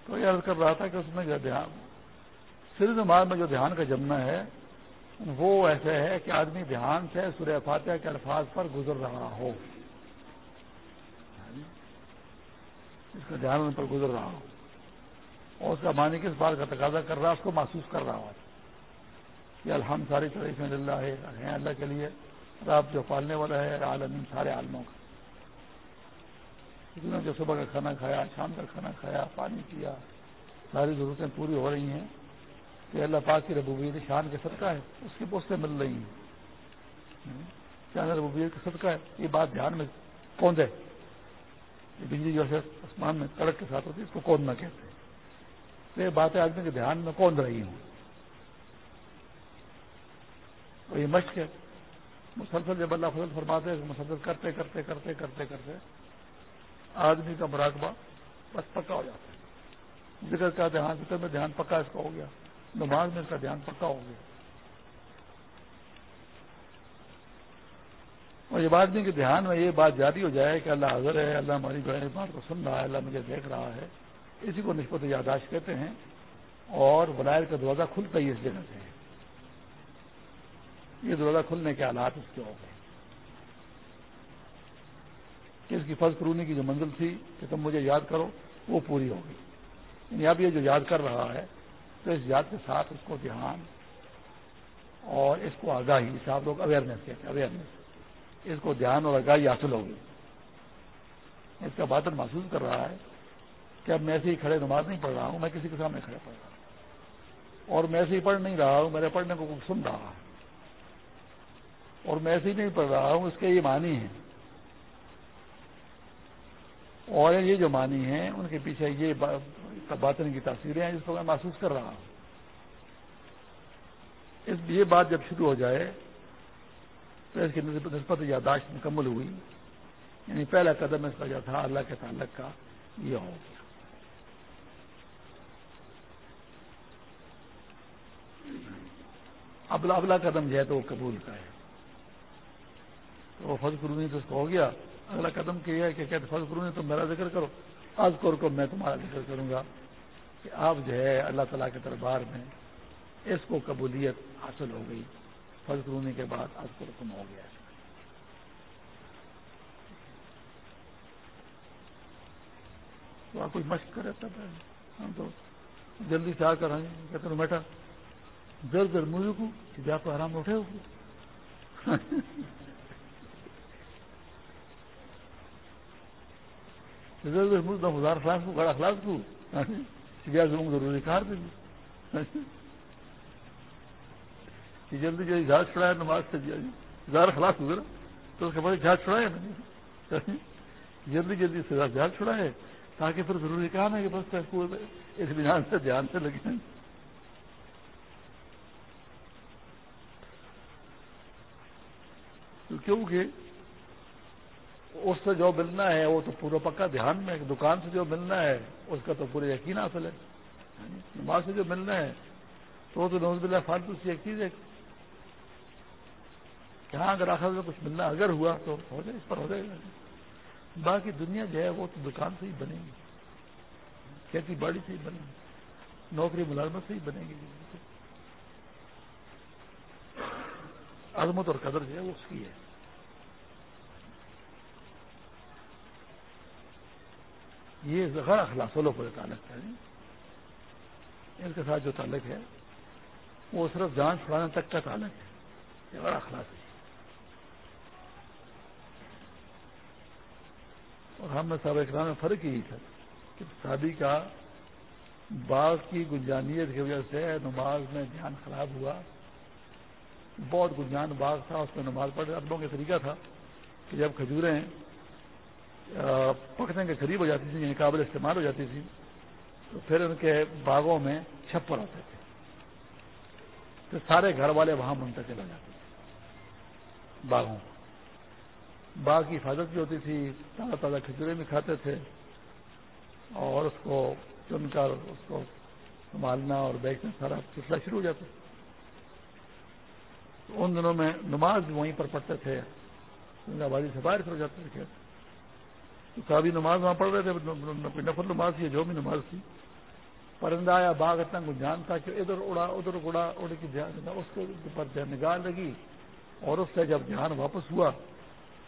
تو یہ عرض کر رہا تھا کہ اس میں جو دھیان صرف نماز میں جو دھیان کا جمنا ہے، وہ ایسے ہے کہ آدمی دھیان سے سورہ فاتحہ کے الفاظ پر گزر رہا ہو۔ اس کا دھیان ان پر گزر رہا ہو۔ اور اس کا معنی کس بات کا تقاضا کر رہا ہے؟ اس کو محسوس کر رہا ہو۔ کہ الحمد ساری طریقے اللہ ہے، ہیں اللہ کے لیے، رب جو پالنے والا ہے عالم سارے عالموں کا۔ جو صبح کا کھانا کھایا، شام کا کھانا کھایا، پانی پیا، ساری ضرورتیں پوری ہو رہی ہیں کہ اللہ پاک کی ربوبیت شان کے صدقہ ہے۔ اس کی پوسٹیں مل رہی ہیں۔ کیا ربوبیت کا صدقہ ہے۔ یہ بات دھیان میں کون دے؟ بجلی جو ہے، آسمان میں کڑک کے ساتھ ہوتی ہے، اس کو کون نہ کہتے؟ تو یہ باتیں آدمی کے دھیان میں کون رہی ہوں؟ تو یہ مشق ہے۔ مسلسل جب اللہ فضل فرماتے ہیں مسلسل کرتے کرتے کرتے کرتے کرتے آدمی کا مراقبہ بس پکا ہو جاتا ہے۔ ذکر کا دھیان ذکر میں دھیان پکا اس کا ہو گیا، نماز میں اس کا دھیان پکا ہو گیا۔ اور جب آدمی کے دھیان میں یہ بات جاری ہو جائے کہ اللہ حضر ہے، اللہ ہماری بات کو سن رہا ہے، اللہ مجھے دیکھ رہا ہے، اسی کو نسبت یاداشت کہتے ہیں اور ولائر کا دروازہ کھلتا ہی اس جگہ سے ہے۔ یہ دروازہ کھلنے کے حالات اس کے ہو گئے کہ اس کی فرض کرونی کی جو منزل تھی کہ تم مجھے یاد کرو، وہ پوری ہو گئی۔ یعنی اب یہ جو یاد کر رہا ہے، تو اس یاد کے ساتھ اس کو دھیان اور اس کو آگاہی سے آپ لوگ اویئرنیس کہتے ہیں اویئرنیس اس کو دھیان اور آگاہی حاصل ہوگی اس کا باطن محسوس کر رہا ہے کہ اب میں ایسے ہی کھڑے، نماز نہیں پڑھ رہا ہوں، میں کسی کے سامنے کھڑے پڑھ رہا ہوں۔ اور میں ایسے ہی پڑھ نہیں رہا ہوں، میرے پڑھنے کو سن رہا ہے۔ اور میں ایسے ہی نہیں پڑھ رہا ہوں، اس کے یہ معنی ہیں۔ اور یہ جو معنی ہیں، ان کے پیچھے یہ باطن کی تاثیریں ہیں، جس کو میں محسوس کر رہا ہوں۔ اس، یہ بات جب شروع ہو جائے، تو اس کی نسبت یاداشت مکمل ہوئی۔ یعنی پہلا قدم اس کا جو تھا، اللہ کے تعلق کا، یہ ہو گیا۔ ابلا ابلا قدم جو ہے تو وہ قبول کا ہے۔ وہ فض قرونی تو اس کو ہو گیا۔ اگلا قدم کیا ہے کہ کہتے فض قرونی تم میرا ذکر کرو۔ آج کر کو میں تمہارا ذکر کروں گا۔ کہ آپ جو ہے اللہ تعالیٰ کے دربار میں اس کو قبولیت حاصل ہو گئی۔ فض قرونی کے بعد آج کو رقم ہو گیا۔ تو آپ کچھ مشق کرے تب۔ ہم تو جلدی سے آ کر آئیں۔ کہتے ہیں، بیٹا در در مجھے کو کہ آپ آرام اٹھے ہو۔ ہزار خلاص کو، گڑا خلاص کو. ضروری کار دیں کہ جلدی جلدی جہاز چھڑایا، نماز سے ہزار جی- خلاص ہو گیا تو اس کے بعد جہاز چھڑایا نا. جلدی جلدی سے جہاز چھڑائے تاکہ پھر ضروری کام ہے کہ بس اس لحاظ سے دھیان سے لگے۔ کیونکہ اس سے جو ملنا ہے وہ تو پورا پکا دھیان میں دکان سے جو ملنا ہے، اس کا تو پورے یقین حاصل ہے۔ نماز سے جو ملنا ہے، تو وہ تو نوز بلّہ فالتو سی ایک چیز ہے۔ کہ ہاں اگر آخر میں کچھ ملنا اگر ہوا تو ہو جائے، اس پر ہو جائے۔ گا باقی دنیا جو ہے وہ تو دکان سے ہی بنے گی۔ کھیتی باڑی سے ہی بنے گی۔ نوکری ملازمت سے ہی بنے گی۔ عظمت اور قدر جو ہے وہ اس کی ہے۔ یہ غیر اخلاص والوں پر تعلق ہے۔ ان کے ساتھ جو تعلق ہے، وہ صرف جان چھڑانے تک کا تعلق ہے۔ یہ غیر اخلاص ہے۔ اور ہم نے صاحب اکرام میں فرق یہی تھا کہ شادی کا باغ کی گنجانیت کی وجہ سے نماز میں دھیان خراب ہوا۔ بہت گنجان باغ تھا، اس میں نماز پڑھ اربوں کا طریقہ تھا کہ جب کھجوریں پکنے کے قریب ہو جاتی تھیں یعنی قابل استعمال ہو جاتی تھی تو پھر ان کے باغوں میں چھپر آتے تھے۔ پھر سارے گھر والے وہاں منتقل ہو جاتے تھے، باغوں باغ کی حفاظت بھی ہوتی تھی، تازہ تازہ کھجورے بھی کھاتے تھے، اور اس کو چن کر اس کو سنبھالنا اور بیچنا سارا سلسلہ شروع ہو جاتا ان دنوں میں نماز وہیں پر پڑھتے تھے آبادی سے باہر ہو جاتے تھے۔ تو سابی نماز وہاں پڑھ رہے تھے نفر نماز تھی جو بھی نماز تھی۔ پرندہ یا باغ اتنا گنجان تھا کہ ادھر اڑا ادھر اڑا، اڑ کی دھیان اس کے اوپر نگاہ لگی اور اس سے جب دھیان واپس ہوا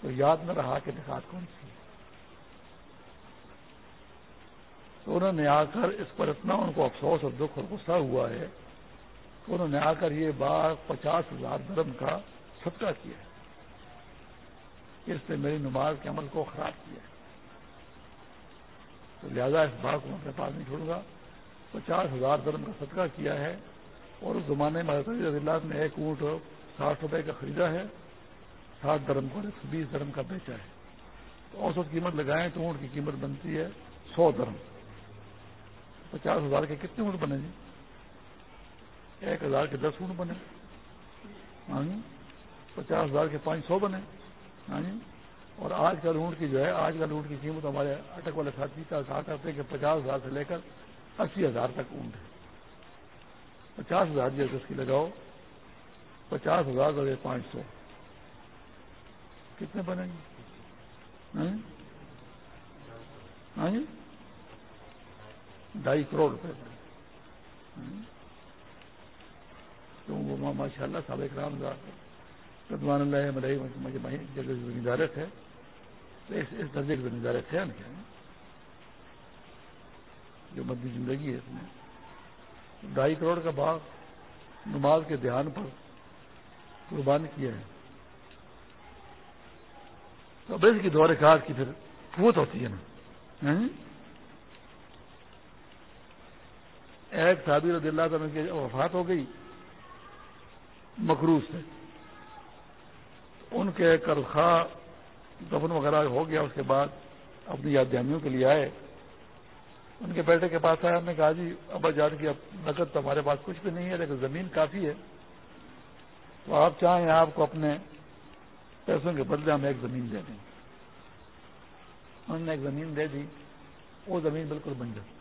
تو یاد نہ رہا کہ نکات کون سی تو انہوں نے آ کر اس پر اتنا ان کو افسوس اور دکھ اور غصہ ہوا ہے کہ انہوں نے آ کر یہ باغ پچاس ہزار درم کا صدقہ کیا ہے۔ اس نے میری نماز کے عمل کو خراب کیا ہے۔ تو لہذا اس باغ کو اپنے پاس نہیں چھوڑوں گا۔ پچاس ہزار درم کا صدقہ کیا ہے اور اس زمانے میں رضی اللہ نے ایک اونٹ ساٹھ روپے کا خریدا ہے، ساٹھ درم کو ایک سو بیس درم کا بیچا ہے۔ تو اوسط قیمت لگائیں تو اونٹ کی قیمت بنتی ہے سو درم پچاس ہزار کے کتنے اونٹ بنے جی؟ ایک ہزار کے دس اونٹ بنے۔ ہاں جی پچاس ہزار کے پانچ سو بنے۔ ہاں جی اور آج کل اونٹ کی جو ہے، آج کل اونٹ کی قیمت ہمارے اٹک والے ساتھی کا کہا کرتے ہیں کہ پچاس ہزار سے لے کر اسی ہزار تک اونٹ ہے۔ پچاس ہزار جو اس کی لگاؤ۔ پچاس ہزار اور پانچ سو۔ کتنے بنے گے ہاں؟ ہاں جی؟ ڈھائی کروڑ روپے بنے۔ تو وہ ماشاء اللہ سابق رام ردوان اللہ ملائی مجھے جگہ زمیندار تھے اس درجے کے زمیندار تھے کیا جو مدی زندگی ہے اس میں۔ ڈھائی کروڑ کا باغ نماز کے دھیان پر قربان کیا ہے۔ تو اب اس کی دور کار کی پھر قوت ہوتی ہے نا۔ ہاں؟ ایک صابر رضی اللہ تعالیٰ کی وفات ہو گئی مکروز سے ان کے کرخواہ دفن وغیرہ ہو گیا، اس کے بعد اپنی یاد دہانیوں کے لیے آئے۔ ان کے بیٹے کے پاس آیا ہم نے کہا جی ابا جان کی اب نقد تو ہمارے پاس کچھ بھی نہیں ہے، لیکن زمین کافی ہے۔ تو آپ چاہیں آپ کو اپنے پیسوں کے بدلے ہم ایک زمین دے دیں۔ انہوں نے ایک زمین دے دی، وہ زمین بالکل بن جاتی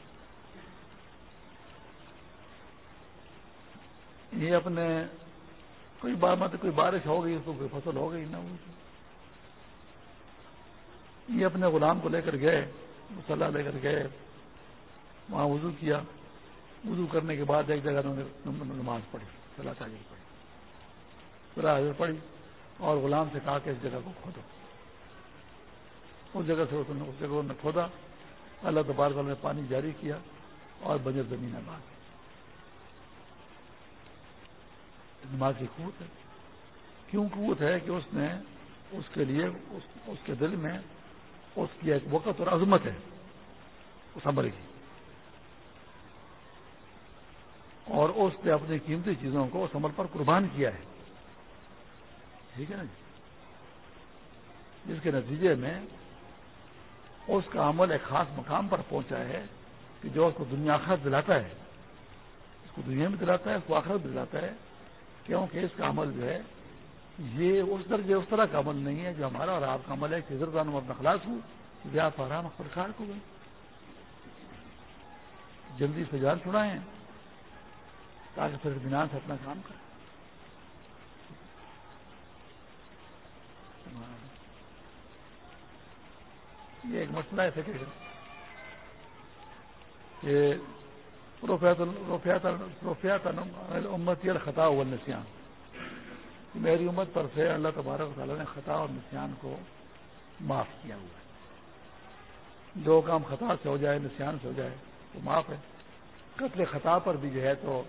یہ اپنے کوئی بار مت کوئی بارش ہو گئی، اس کو کوئی فصل ہو گئی، نہ ہوئی یہ اپنے غلام کو لے کر گئے مسلح لے کر گئے، وہاں وضو کیا۔ وضو کرنے کے بعد ایک جگہ انہوں نے نماز پڑھی صلاح تعلیم پڑھی۔ صلاح حاضر پڑھی اور غلام سے کہا کہ اس جگہ کو کھودو۔ اس جگہ سے اس جگہ نے کھودا۔ اللہ تبارک نے پانی جاری کیا اور بجر زمین آباد۔ نماز کی قوت ہے۔ کیوں قوت ہے کہ اس نے اس کے لیے اس کے دل میں اس کی ایک وقت اور عظمت ہے، اس عمل کی۔ اور اس نے اپنی قیمتی چیزوں کو اس عمل پر قربان کیا ہے۔ ٹھیک ہے نا جی؟ جس کے نتیجے میں اس کا عمل ایک خاص مقام پر پہنچا ہے کہ جو اس کو دنیا آخرت دلاتا ہے۔ اس کو دنیا میں دلاتا ہے، اس کو آخرت دلاتا ہے، کیونکہ اس کا عمل جو ہے یہ اس درجے اس طرح کا عمل نہیں ہے جو ہمارا اور آپ کا عمل ہے کہ زردان اور نخلاص ہوں آپ آرام پرکار کو گئے۔ جلدی سے جان چھڑائیں تاکہ پھر اطمینان سے اپنا کام کریں۔ یہ ایک مسئلہ ہے فکر کہ امت الخطا و نسان میری امت پر سے اللہ تبارک تعالیٰ نے خطا اور نسیان کو معاف کیا ہوا ہے۔ جو کام خطا سے ہو جائے، نسیان سے ہو جائے، وہ معاف ہے۔ قتل خطا پر بھی جو ہے تو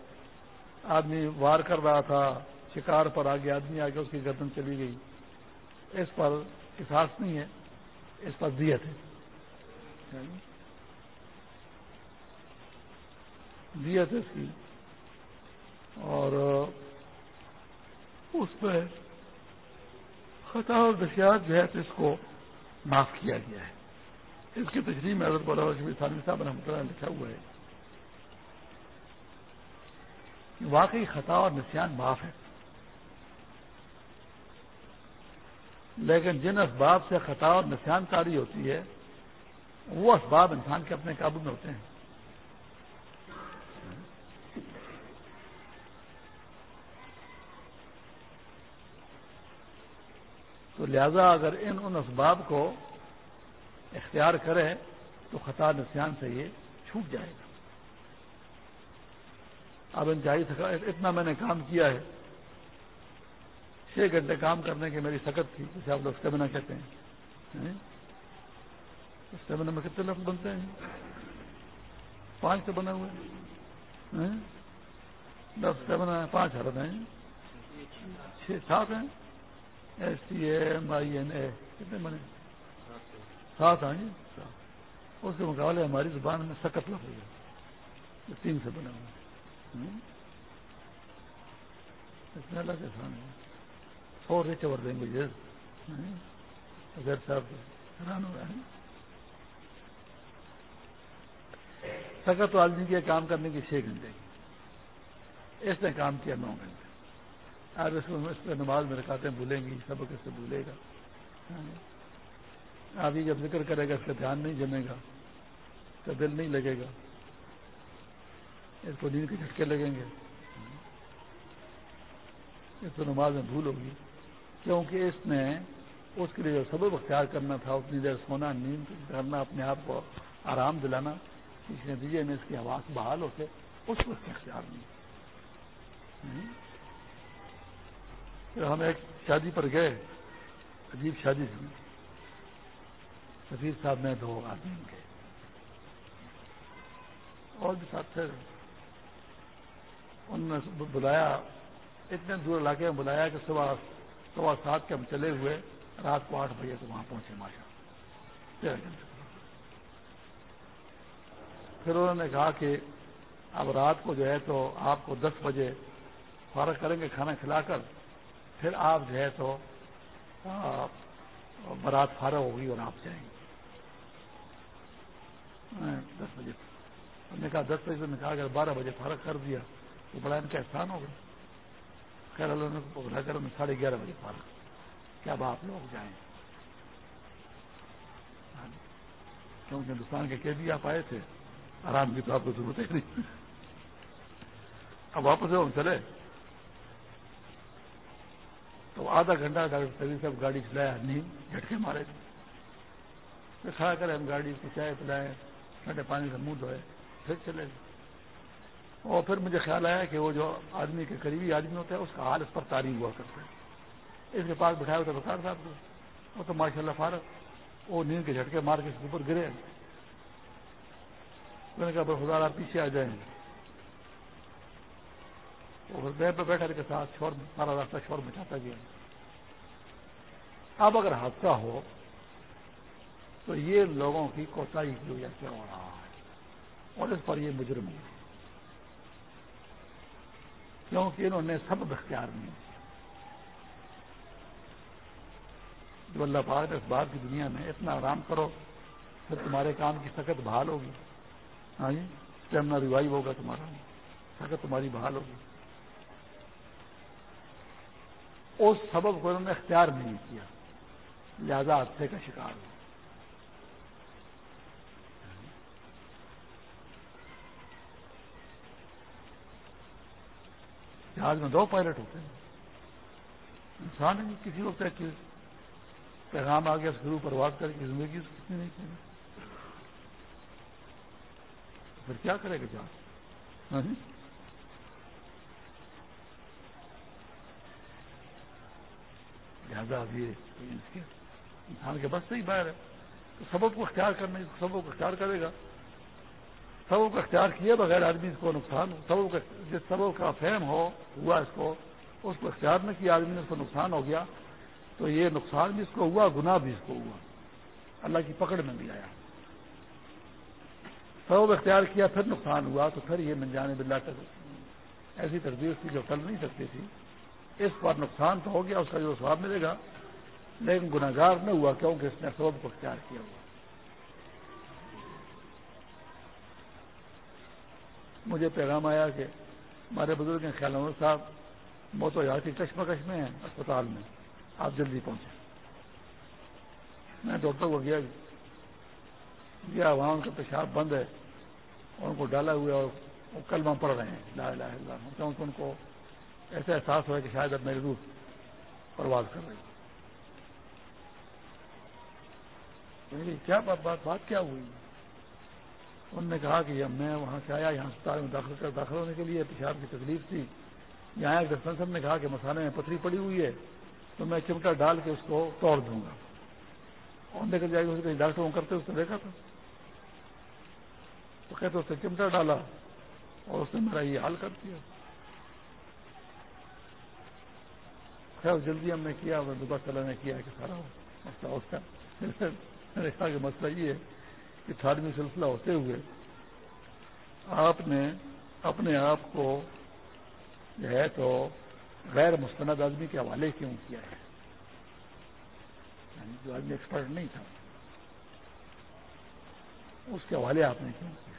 آدمی وار کر رہا تھا، شکار پر آگے آدمی آگے اس کی گردن چلی گئی۔ اس پر احساس نہیں ہے، اس پر دیت ہے۔ دیت ہے اس کی۔ اور اس پہ خطا اور دشیات جو ہے تو اس کو معاف کیا گیا ہے۔ اس کی تشریح میں حضرت بولا ثانی صاحب رحمۃ اللہ لکھا ہوا ہے واقعی خطا اور نسیان معاف ہے۔ لیکن جن اسباب سے خطا اور نسان کاری ہوتی ہے، وہ اسباب انسان کے اپنے قابو میں ہوتے ہیں۔ تو لہذا اگر ان ان اسباب کو اختیار کرے تو خطا نسان سے یہ چھوٹ جائے گا۔ اب انتہائی اتنا میں نے کام کیا ہے۔ چھ گھنٹے کام کرنے کی میری سکت تھی، جسے آپ لوگ اسٹیمنا کہتے ہیں۔ اسٹیمنا میں کتنے لفظ بنتے ہیں؟ پانچ سے بنے ہوئے دس اسٹیمنا پانچ حرد ہیں۔ چھ سات ہیں۔ S T M I N A کتنے بنے سات. ہیں جی اس کے مقابلے ہماری زبان میں سکت لفظ ہے. تین سے بنے ہوئے اس میں الگ احسان ہے اور رچ اوور لینگویجز اگر صاحب حیران ہو رہا ہے سکت تو آدمی کے کام کرنے کی چھ گھنٹے کی اس نے کام کیا نو گھنٹے. اب اس کو اس پہ نماز میں رکھاتے ہیں بھولیں گی، سبق اس سے بھولے گا۔ ابھی جب ذکر کرے گا، اس کا دھیان نہیں جمے گا، اس کا دل نہیں لگے گا۔ اس کو نیند کے جھٹکے لگیں گے۔ اس کو نماز میں بھول ہوگی۔ کیونکہ اس نے اس کے لیے جو سبب اختیار کرنا تھا، اتنی دیر سونا، نیند کرنا، اپنے آپ کو آرام دلانا اس نتیجے میں اس کی آواز بحال ہوتے، اس کو اس اختیار نہیں۔ پھر ہم ایک شادی پر گئے، عجیب شادی تھی۔ سفیر صاحب میں دو آدمی گئے۔ اور بھی ساتھ تھے۔ انہوں نے بلایا، اتنے دور علاقے میں بلایا کہ صبح سوا سات کے ہم چلے ہوئے، رات کو آٹھ بجے تو وہاں پہنچے ماشا پھر انہوں نے کہا کہ اب رات کو جو ہے تو آپ کو دس بجے فارغ کریں گے، کھانا کھلا کر۔ پھر آپ جو ہے تو برات فارغ ہوگی اور آپ جائیں گے۔ دس بجے، ہم نے کہا دس بجے سے نے اگر بارہ بجے فارغ کر دیا تو بڑا ان کا احسان ہوگا۔ خیر اللہ نے پکڑا کر میں ساڑھے گیارہ بجے پار کیا اب آپ لوگ جائیں؟ ہاں جی۔ کیونکہ ہندوستان کے قیدی آپ آئے تھے، آرام کی تو آپ کو ضرورت ہے نہیں۔ اب واپس ہم چلے۔ تو آدھا گھنٹہ ڈاکٹر سبھی صاحب گاڑی چلایا نیند جھٹکے مارے۔ پھر کھا کر ہم گاڑی کی چائے پلائے، ٹھنڈے پانی سے منہ دھوئے، پھر چلے گئے۔ اور پھر مجھے خیال آیا کہ وہ جو آدمی کے قریبی آدمی ہوتا ہے، اس کا حال اس پر تاری ہوا کرتا ہے۔ اس کے پاس بٹھایا ہوتا بکار صاحب کو۔ وہ تو ماشاء اللہ فارغ، وہ نیند کے جھٹکے مار کے اس کے اوپر گرے۔ میں نے کہا، بھائی خدا، آپ پیچھے آ جائیں۔ اور پہ بیٹھے کے ساتھ شور سارا راستہ شور مچاتا گیا۔ اب اگر حادثہ ہو تو یہ لوگوں کی کوتاہی کی وجہ سے ہو رہا ہے۔ اور اس پر یہ مجرم ہے کیونکہ انہوں نے سب اختیار نہیں۔ جو اللہ پاک اس بات کی دنیا میں اتنا آرام کرو، پھر تمہارے کام کی سخت بحال ہوگی۔ ہاں جی اسٹیمنا ریوائو ہوگا تمہارا۔ سخت تمہاری بحال ہوگی۔ اس سبب کو انہوں نے اختیار نہیں کیا۔ لہذا حادثے کا شکار ہوا۔ جہاز میں دو پائلٹ ہوتے ہیں۔ انسان کسی وقت پیغام آ گیا شروع پرواز کر کے زندگی سے کتنی نہیں کی پھر کیا کرے گا جہاز؟ ہاں جی؟ ہاں جی؟ لہٰذا ابھی انسان کے بس سے ہی باہر ہے۔ تو سبب کو اختیار کرنے، سبب کو اختیار کرے گا۔ سبب کو اختیار کیے بغیر آدمی کو نقصان، سبب کا جس سبب کا فہم ہو، ہوا اس کو اس کو اختیار نہ کیا، آدمی نے اس کو نقصان ہو گیا، تو یہ نقصان بھی اس کو ہوا، گناہ بھی اس کو ہوا۔ اللہ کی پکڑ میں بھی آیا۔ سبب اختیار کیا، پھر نقصان ہوا، تو پھر یہ منجانے بلا کر ایسی تربیت تھی جو کر نہیں سکتی تھی۔ اس پر نقصان تو ہو گیا، اس کا جو سواب ملے گا۔ لیکن گناگار نہ ہوا کیونکہ اس نے سبب کو اختیار کیا ہوا۔ مجھے پیغام آیا کہ ہمارے بزرگ ہیں، خیال صاحب، موت و یاد کی کشمکش میں ہیں، اسپتال میں۔ آپ جلدی پہنچے میں ڈاکٹر کو گیا گیا وہاں ان کا پیشاب بند ہے اور ان کو ڈالا ہوا اور وہ کلمہ پڑھ رہے ہیں۔ لا الہ الا اللہ، کیونکہ ان کو ایسا احساس ہوا کہ شاید اب میری روح پرواز کر رہی کیا بات بات بات کیا ہوئی؟ انہوں نے کہا کہ میں وہاں سے آیا، یہاں اسپتال میں داخل کر داخل ہونے کے لیے پیشاب کی تکلیف تھی۔ یہاں ایک صاحب نے کہا کہ مسالے میں پتھری پڑی ہوئی ہے، تو میں چمٹا ڈال کے اس کو توڑ دوں گا۔ اور لے کر جائے گا ڈاکٹر کرتے اس نے دیکھا تھا۔ تو کہتے، اس نے چمٹا ڈالا اور اس نے میرا یہ حال کر دیا۔ خیر، جلدی ہم نے کیا دوبارہ تعالیٰ نے کیا کہ سارا مسئلہ اس کا [LAUGHS] میں نے کہا کہ مسئلہ یہ ہے کہ تھارویں سلسلہ ہوتے ہوئے آپ نے اپنے آپ کو جو ہے تو غیر مستند آدمی کے حوالے کیوں کیا ہے؟ یعنی جو آدمی ایکسپرٹ نہیں تھا، اس کے حوالے آپ نے کیوں کیا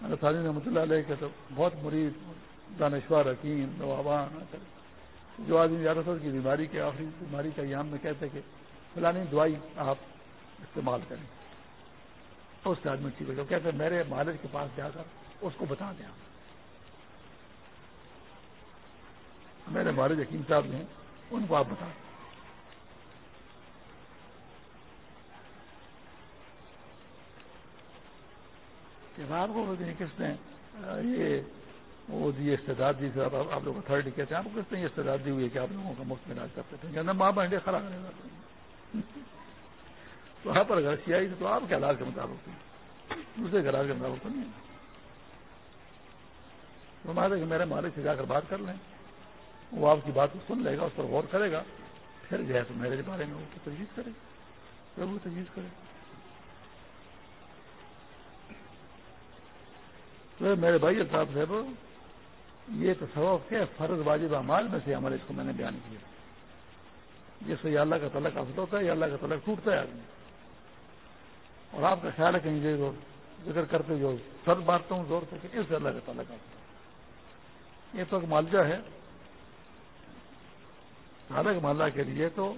تعلیم رحمۃ اللہ علیہ کے تو بہت مرید، دانشور، حکیم نوابان جو آدمی زیادہ تر کی بیماری کے آخری بیماری کا یام میں کہتے کہ فلانی دوائی آپ استعمال کریں۔ اس سے آدمی ٹھیک ہو کہتے میرے مالک کے پاس جا کر اس کو بتا دیں میرے مالک حکیم صاحب ہیں، ان کو آپ بتا دیں۔ آپ کو کس نے یہ وہ دی استعداد دی آپ لوگ اتھارٹی کہتے ہیں آپ کو کس نے یہ استعداد دی ہوئی ہے کہ آپ لوگوں کا مفت میں علاج کرتے تھے؟ کہنا ماں بہنڈے خراب کرنے [LAUGHS] تو وہاں پر اگر سیائی تو آپ کے علاج کے مطابق دوسرے کے علاج کے مطابق تو نہیں تو ہمارے کہ میرے مالک سے جا کر بات کر لیں۔ وہ آپ کی بات کو سن لے گا، اس پر غور کرے گا۔ پھر جو ہے تو میرے بارے میں وہ تجویز کرے۔ گا وہ تجویز کرے۔ گا تو میرے بھائی صاحب صاحب، یہ تصور کیا فرض واجب اعمال میں سے عمل، اس کو میں نے بیان کیا۔ جس سے یہ اللہ کا تعلق حاصل ہوتا ہے یا اللہ کا تعلق ٹوٹتا ہے آدمی۔ اور آپ کا خیال ہے کہیں جو ذکر کرتے جو سر مارتا ہوں، زور سے کہ اس سے اللہ کا تعلق حاصل یہ تو ایک معالجہ ہے۔ الگ ماللہ کے لیے تو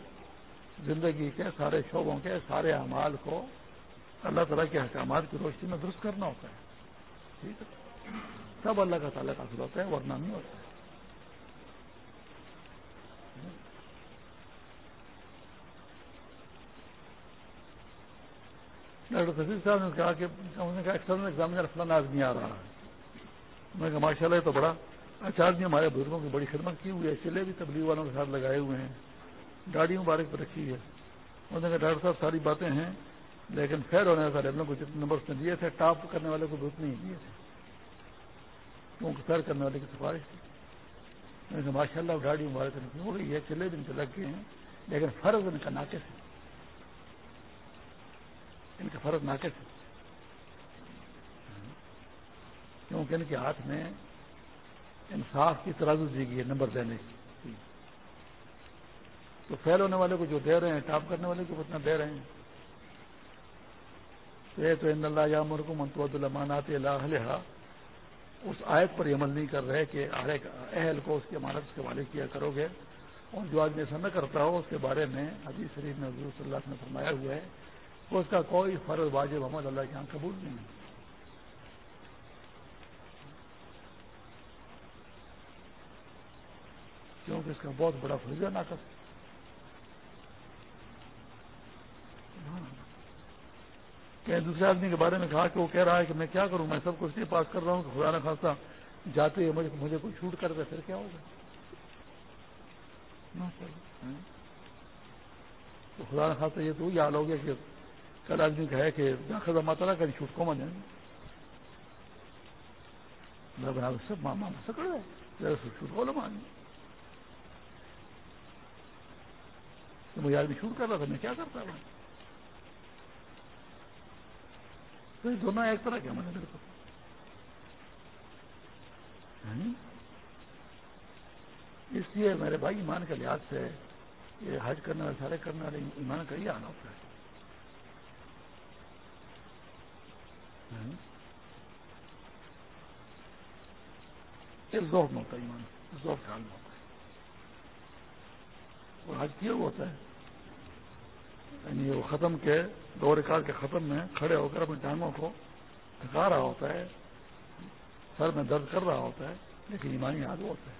زندگی کے سارے شعبوں کے سارے اعمال کو اللہ تعالیٰ کے احکامات کی روشنی میں درست کرنا ہوتا ہے۔ ٹھیک ہے۔ سب اللہ کا تعلق حاصل ہوتا ہے، ورنہ نہیں ہوتا۔ ہے ڈاکٹر سفید صاحب نے کہا کہ انہوں نے کہا ایکسٹرنل ایگزامینر فلانا آدمی آ رہا ہے۔ میں کہا ماشاء اللہ تو بڑا اچھا آدمی جی ہمارے بزرگوں کی بڑی خدمت کی ہوئی ہے چلے بھی تبلیغ والوں کے ساتھ لگائے ہوئے ہیں۔ گاڑی مبارک پر رکھی ہے۔ انہوں نے کہا ڈاکٹر صاحب ساری باتیں ہیں۔ لیکن فیل ہونے والے کو جتنے نمبر اس نے دیے تھے، ٹاپ کرنے والے کو بھی اتنے ہی دیے تھے۔ کیونکہ فیل کرنے والے کی سفارش تھی۔ ماشاء اللہ گاڑی مبارک نہیں ہو گئی ہے، چلے دن لگ گئے ہیں، لیکن فرض ان کا ناقص ہے۔ ان کا فرض ناقص ہے۔ کیونکہ ان کے ہاتھ میں انصاف کی ترازو دی گئی ہے نمبر دینے کی۔ تو فیل ہونے والے کو جو دے رہے ہیں، ٹاپ کرنے والے کو اتنا دے رہے ہیں۔ تو ان اللہ یا مرکم منتو اللہ مانات اللہ اس آیت پر عمل نہیں کر رہے کہ ہر ایک اہل کو اس کی امانت کے حوالے کیا کرو گے۔ اور جو آدمی ایسا نہ کرتا ہو، اس کے بارے میں حدیث شریف میں حضور صلی اللہ نے فرمایا ہوا ہے اس کا کوئی فرض واجب محمد اللہ کے یہاں قبول نہیں ہے۔ کیونکہ اس کا بہت بڑا فریضہ ناقص کہ دوسرے آدمی کے بارے میں کہا کہ وہ کہہ رہا ہے کہ میں کیا کروں؟ میں سب کچھ پاس کر رہا ہوں کہ خدا نہ خاصا جاتے ہوئے مجھے مجھے کوئی چھوٹ کر دے، پھر کیا ہوگا؟ تو خدا نہ خاصا یہ تو وہی حال ہو گیا کہ کل آدمی کہے کہ خزا ماتا کہیں چھوٹ کو مانے سب ماما سکڑ گئے چھوٹ کو مان جی۔ تو مجھے آدمی چھوٹ کر رہا تھا، میں کیا کرتا ہوں تو یہ دونوں ایک طرح کے ہمارے میرے کو اس لیے میرے بھائی ایمان کے لحاظ سے یہ حج کرنے والے، سارے کرنے والے ایمان کا ہی آنا ہوتا ہے۔ یعنی ذوق میں ہوتا ہے ایمان، ذوق خیال میں ہوتا ہے۔ اور حج کیا ہوتا ہے؟ یعنی وہ ختم کے دو ریکارڈ کے ختم میں کھڑے ہو کر اپنی ٹانگوں کو تھکا رہا ہوتا ہے، سر میں درد کر رہا ہوتا ہے، لیکن ایمانی یاد ہوتا ہے۔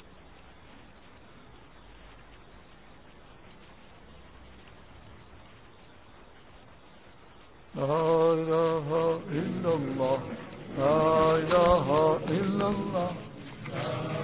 لا الہ الا اللہ، لا الہ الا اللہ۔